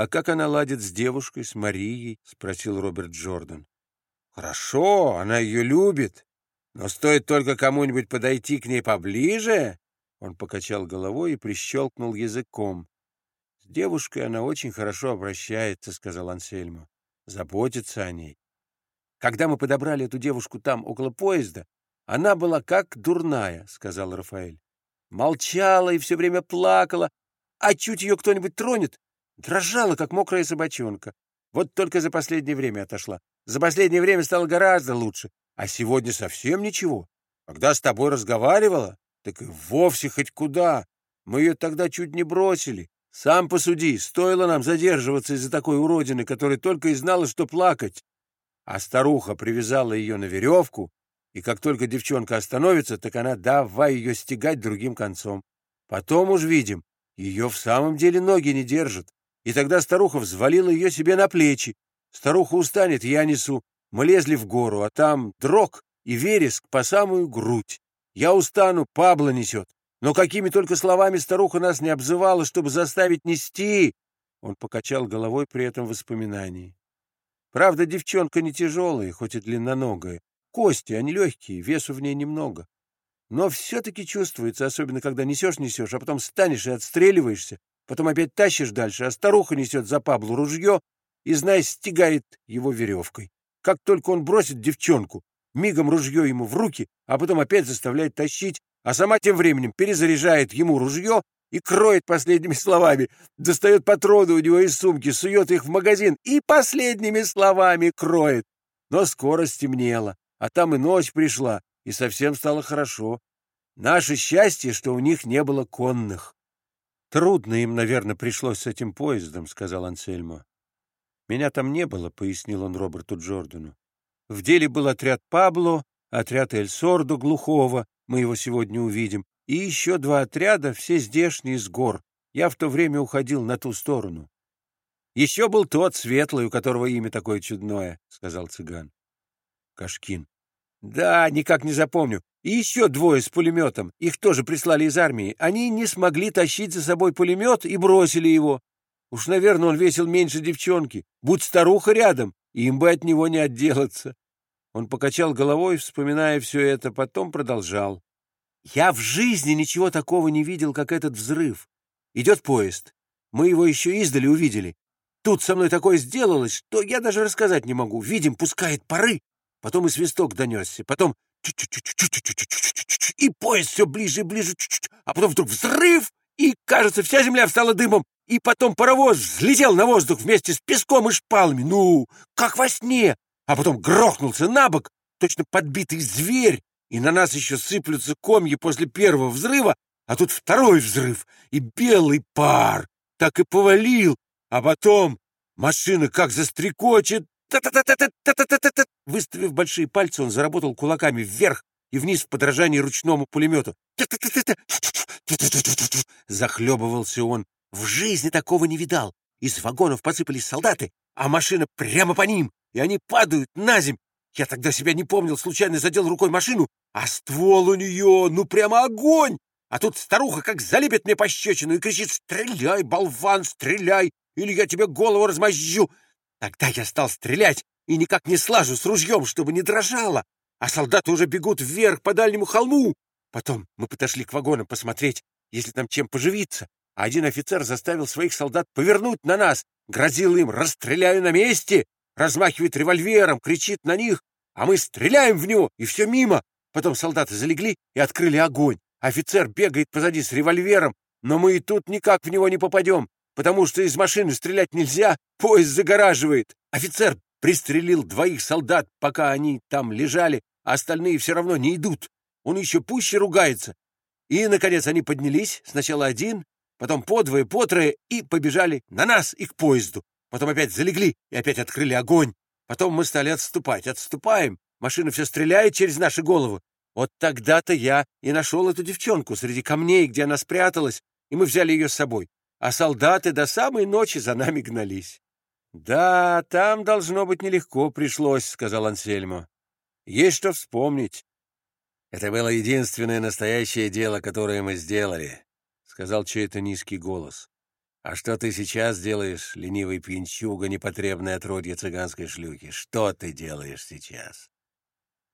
А как она ладит с девушкой, с Марией? — спросил Роберт Джордан. — Хорошо, она ее любит. Но стоит только кому-нибудь подойти к ней поближе... Он покачал головой и прищелкнул языком. — С девушкой она очень хорошо обращается, — сказал Ансельмо. — Заботится о ней. Когда мы подобрали эту девушку там, около поезда, она была как дурная, — сказал Рафаэль. Молчала и все время плакала, а чуть ее кто-нибудь тронет, дрожала, как мокрая собачонка. Вот только за последнее время отошла. За последнее время стало гораздо лучше. А сегодня совсем ничего. Когда с тобой разговаривала, так и вовсе хоть куда. Мы ее тогда чуть не бросили. Сам посуди, стоило нам задерживаться из-за такой уродины, которая только и знала, что плакать. А старуха привязала ее на веревку, и как только девчонка остановится, так она давай ее стегать другим концом. Потом уж видим, ее в самом деле ноги не держат. И тогда старуха взвалила ее себе на плечи. Старуха устанет, я несу. Мы лезли в гору, а там дрог и вереск по самую грудь. Я устану, Пабло несет. Но какими только словами старуха нас не обзывала, чтобы заставить нести. Он покачал головой при этом воспоминании. Правда, девчонка не тяжелая, хоть и длинноногая. Кости, они легкие, весу в ней немного. Но все-таки чувствуется, особенно когда несешь-несешь, а потом станешь и отстреливаешься, потом опять тащишь дальше, а старуха несет за Паблу ружье и, зная, стегает его веревкой. Как только он бросит девчонку, мигом ружье ему в руки, а потом опять заставляет тащить, а сама тем временем перезаряжает ему ружье и кроет последними словами, достает патроны у него из сумки, сует их в магазин и последними словами кроет. Но скоро стемнело, а там и ночь пришла, и совсем стало хорошо. Наше счастье, что у них не было конных. — Трудно им, наверное, пришлось с этим поездом, — сказал Ансельмо. — Меня там не было, — пояснил он Роберту Джордану. В деле был отряд Пабло, отряд Эль Сордо глухого, мы его сегодня увидим, и еще два отряда, все здешние с гор. Я в то время уходил на ту сторону. — Еще был тот светлый, у которого имя такое чудное, — сказал цыган. Кашкин. Да, никак не запомню. И еще двое с пулеметом. Их тоже прислали из армии. Они не смогли тащить за собой пулемет и бросили его. Уж, наверное, он весил меньше девчонки. Будь старуха рядом, им бы от него не отделаться. Он покачал головой, вспоминая все это, потом продолжал. Я в жизни ничего такого не видел, как этот взрыв. Идет поезд. Мы его еще издали увидели. Тут со мной такое сделалось, что я даже рассказать не могу. Видим, пускает пары, Потом и свисток донесся, потом и поезд все ближе и ближе, а потом вдруг взрыв, и, кажется, вся земля встала дымом, и потом паровоз взлетел на воздух вместе с песком и шпалами, ну, как во сне, а потом грохнулся на бок, точно подбитый зверь, и на нас еще сыплются комья после первого взрыва, а тут второй взрыв, и белый пар так и повалил, а потом машина как застрекочет, Та-та-та-та-та-та-та-та! Выставив большие пальцы, он заработал кулаками вверх и вниз в подражании ручному пулемету. Захлебывался он. В жизни такого не видал. Из вагонов посыпались солдаты, а машина прямо по ним, и они падают на земь. Я тогда себя не помнил, случайно задел рукой машину, а ствол у нее, ну прямо огонь! А тут старуха как залепит мне пощечину и кричит «Стреляй, болван, стреляй, или я тебе голову размозжу!» Тогда я стал стрелять и никак не слажу с ружьем, чтобы не дрожало, а солдаты уже бегут вверх по дальнему холму. Потом мы подошли к вагонам посмотреть, если там чем поживиться, а один офицер заставил своих солдат повернуть на нас, грозил им «расстреляю на месте», размахивает револьвером, кричит на них, а мы стреляем в него, и все мимо. Потом солдаты залегли и открыли огонь. Офицер бегает позади с револьвером, но мы и тут никак в него не попадем потому что из машины стрелять нельзя, поезд загораживает. Офицер пристрелил двоих солдат, пока они там лежали, а остальные все равно не идут. Он еще пуще ругается. И, наконец, они поднялись, сначала один, потом по двое, и побежали на нас и к поезду. Потом опять залегли и опять открыли огонь. Потом мы стали отступать. Отступаем. Машина все стреляет через наши головы. Вот тогда-то я и нашел эту девчонку среди камней, где она спряталась, и мы взяли ее с собой а солдаты до самой ночи за нами гнались. — Да, там, должно быть, нелегко пришлось, — сказал Ансельмо. — Есть что вспомнить. — Это было единственное настоящее дело, которое мы сделали, — сказал чей-то низкий голос. А что ты сейчас делаешь, ленивый пьянчуга, непотребное отродье цыганской шлюхи? Что ты делаешь сейчас?